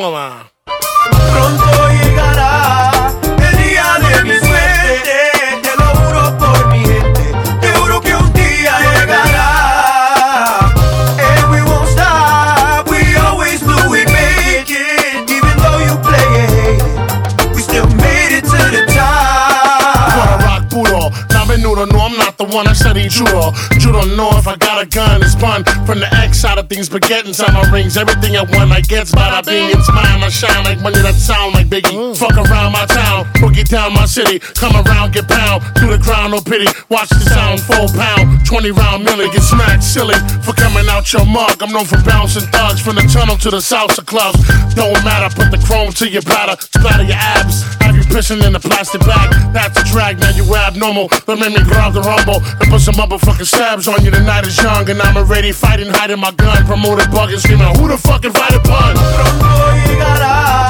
懂了吗？One. I study judo. You don't know if I got a gun. It's fun from the X side of things, but get inside my rings. Everything I want, I get by being. It's mine. I shine like money that sound like Biggie. Mm. Fuck around my town, boogie down my city. Come around, get pound. Through the ground, no pity. Watch the sound, full pound. 20 round millie, get smacked silly for coming out your mug. I'm known for bouncing thugs from the tunnel to the salsa clubs. Don't matter, put the chrome to your bladder, splatter your abs. Have you pissing in the plastic bag? That's a drag, now you abnormal. Don't make me grab the rumble and put some motherfucking stabs on you. The night is young and I'm already fighting, hiding my gun. Promoted bugging, screaming, who the fuck invited pun? Llegará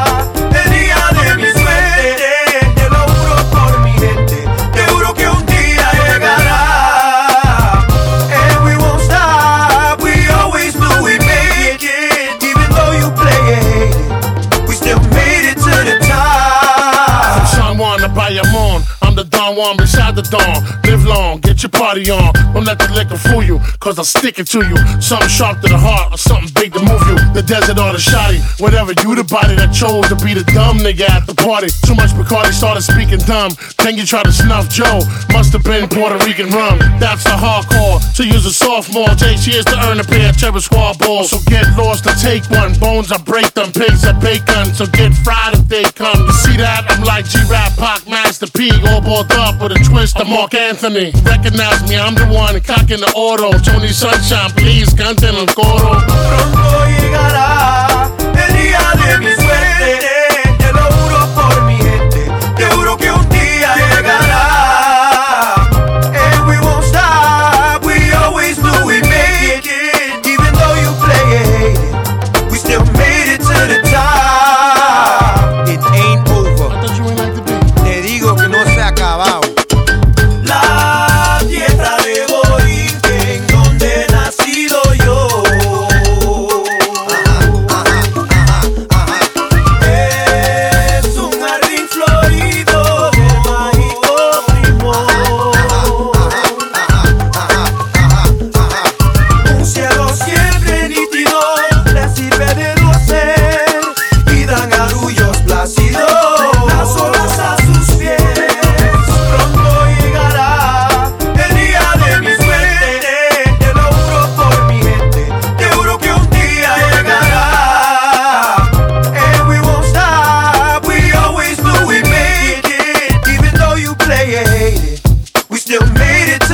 Don Juan beside the dawn. Live long, get your party on. Don't let the liquor fool you, cause I'll stick it to you. Something sharp to the heart, or something big to move you. The desert or the shoddy, whatever. You the body that chose to be the dumb nigga at the party. Too much Bacardi started speaking dumb. Then you try to snuff Joe. Must have been Puerto Rican rum. That's the hardcore. To use a sophomore, takes years to earn a pair of Terror Squad balls. So get lost or take one. Bones, I break them. Pigs, I bacon. So get fried if they come. You see that? I'm like G-Rap, Pac, Master P. All balled up with a twist of Marc Anthony. Recognize me, I'm the one cocking the auto. Tony Sunshine, please, canten el coro. Pronto llegará el día de mi.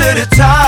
Good the top.